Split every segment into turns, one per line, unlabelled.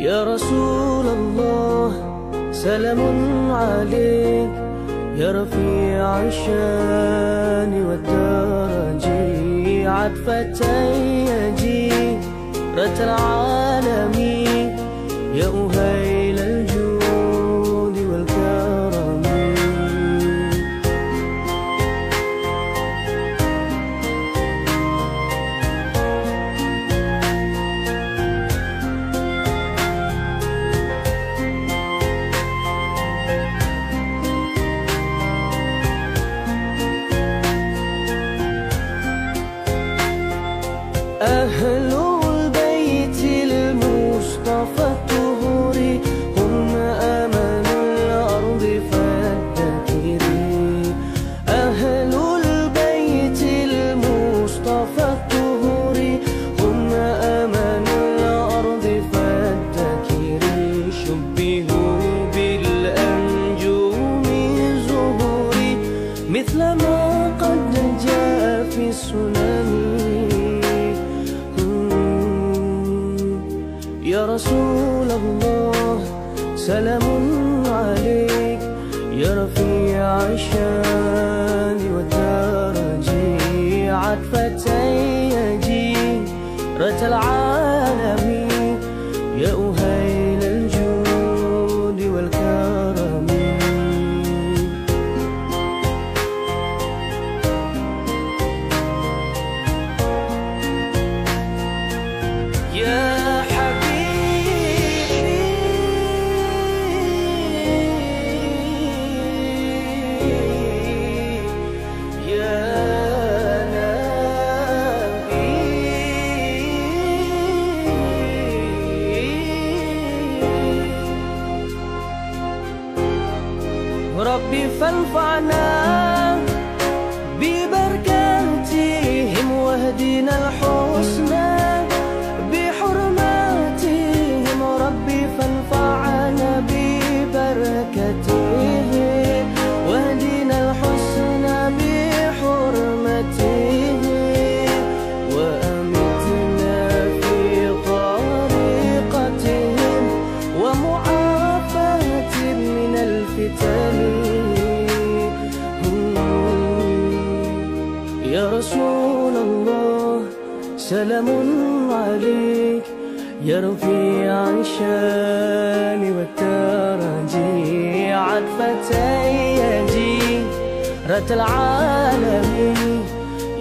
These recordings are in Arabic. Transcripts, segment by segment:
يا رسول الله سلام عليك. يا رفيع الشان والدرج عطفة يجيرة العالمين. أهل البيت المصطفى الطهور هم أمل الأرض فالذكرين أهل شبهوا بالأنجوم زهوري مثل ما قد جاء في السنن. يا رسول الله سلام عليك. يا رفيع الشان والدرج عطفة يجيرة العالمين فانفعنا ببركاتهم واهدنا الحسنى. يا رسول الله سلام عليك. يا رفيع الشان والترجي عطفة يجيرة العالمين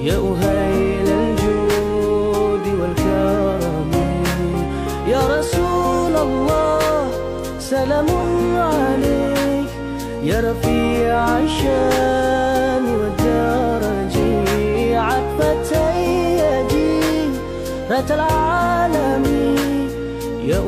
يا أهيل الجود والكرم. يا رسول الله سلام عليك. يا رفيع الشان يجيرة العالمين. يا